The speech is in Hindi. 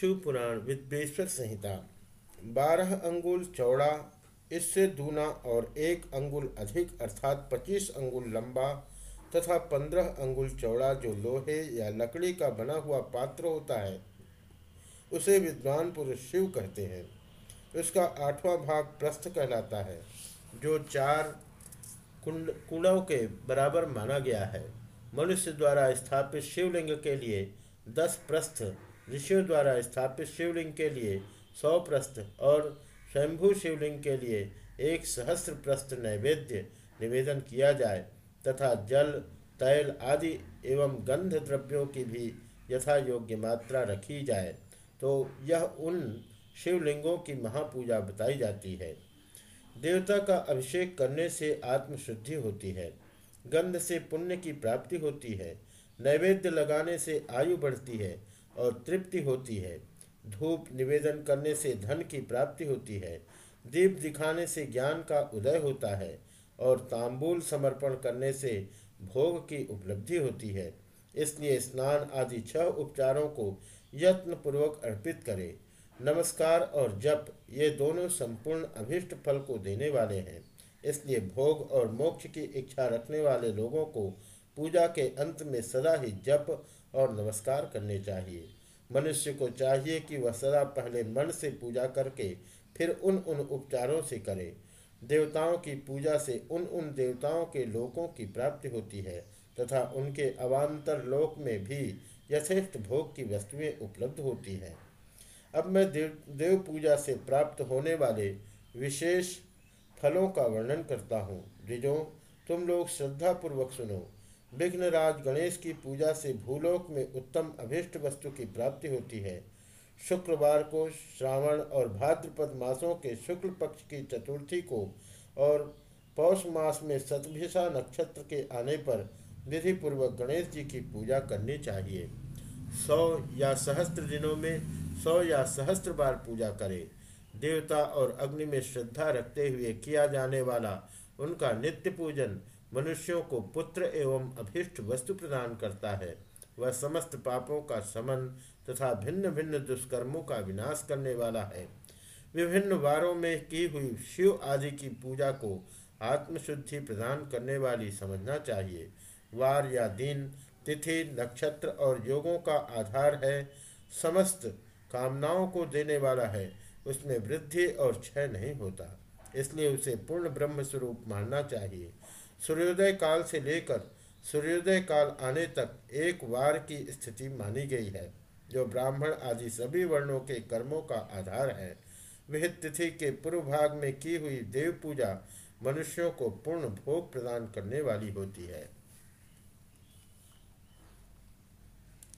शिव पुराण विद्वेश्वर संहिता। बारह अंगुल चौड़ा, इससे दूना और एक अंगुल अधिक, अर्थात पच्चीस अंगुल लंबा तथा पंद्रह अंगुल चौड़ा जो लोहे या लकड़ी का बना हुआ पात्र होता है, उसे विद्वान पुरुष शिव कहते हैं। उसका आठवां भाग प्रस्थ कहलाता है, जो चार कुंड कुंडों के बराबर माना गया है। मनुष्य द्वारा स्थापित शिवलिंग के लिए दस प्रस्थ ऋषियों द्वारा स्थापित शिवलिंग के लिए सौ प्रस्थ और स्वयंभू शिवलिंग के लिए एक सहस्त्र प्रस्थ नैवेद्य निवेदन किया जाए तथा जल, तैल आदि एवं गंध द्रव्यों की भी यथा योग्य मात्रा रखी जाए। तो यह उन शिवलिंगों की महापूजा बताई जाती है। देवता का अभिषेक करने से आत्मशुद्धि होती है। गंध से पुण्य की प्राप्ति होती है। नैवेद्य लगाने से आयु बढ़ती है। और तृप्ति होती है। धूप निवेदन करने से धन की प्राप्ति होती है। दीप दिखाने से ज्ञान का उदय होता है और तांबूल समर्पण करने से भोग की उपलब्धि होती है। इसलिए स्नान आदि छह उपचारों को यत्न पूर्वक अर्पित करें। नमस्कार और जप, ये दोनों संपूर्ण अभिष्ट फल को देने वाले हैं। इसलिए भोग और मोक्ष की इच्छा रखने वाले लोगों को पूजा के अंत में सदा ही जप और नमस्कार करने चाहिए। मनुष्य को चाहिए कि वह सदा पहले मन से पूजा करके फिर उन उन उपचारों से करे। देवताओं की पूजा से उन उन देवताओं के लोकों की प्राप्ति होती है, तथा उनके अवान्तर लोक में भी यथेष्ट भोग की वस्तुएँ उपलब्ध होती हैं। अब मैं देव देव पूजा से प्राप्त होने वाले विशेष फलों का वर्णन करता हूँ। द्विजों, तुम लोग श्रद्धापूर्वक सुनो। विघ्नराज गणेश की पूजा से भूलोक में उत्तम अभिष्ट वस्तु की प्राप्ति होती है। शुक्रवार को श्रावण और भाद्रपद मासों के शुक्ल पक्ष की चतुर्थी को और पौष मास में सतभिषा नक्षत्र के आने पर विधि पूर्वक गणेश जी की पूजा करनी चाहिए। सौ या सहस्त्र दिनों में सौ या सहस्त्र बार पूजा करें। देवता और अग्नि में श्रद्धा रखते हुए किया जाने वाला उनका नित्य पूजन मनुष्यों को पुत्र एवं अभिष्ट वस्तु प्रदान करता है। वह समस्त पापों का समन तथा भिन्न भिन्न दुष्कर्मों का विनाश करने वाला है। विभिन्न वारों में की हुई शिव आदि की पूजा को आत्मशुद्धि प्रदान करने वाली समझना चाहिए। वार या दिन, तिथि, नक्षत्र और योगों का आधार है। समस्त कामनाओं को देने वाला है। उसमें वृद्धि और क्षय नहीं होता। इसलिए उसे पूर्ण ब्रह्म स्वरूप मानना चाहिए। सूर्योदय काल से लेकर सूर्योदय काल आने तक एक वार की स्थिति मानी गई है, जो ब्राह्मण आदि सभी वर्णों के कर्मों का आधार है। वह तिथि के पूर्व भाग में की हुई देव पूजा मनुष्यों को पूर्ण भोग प्रदान करने वाली होती है।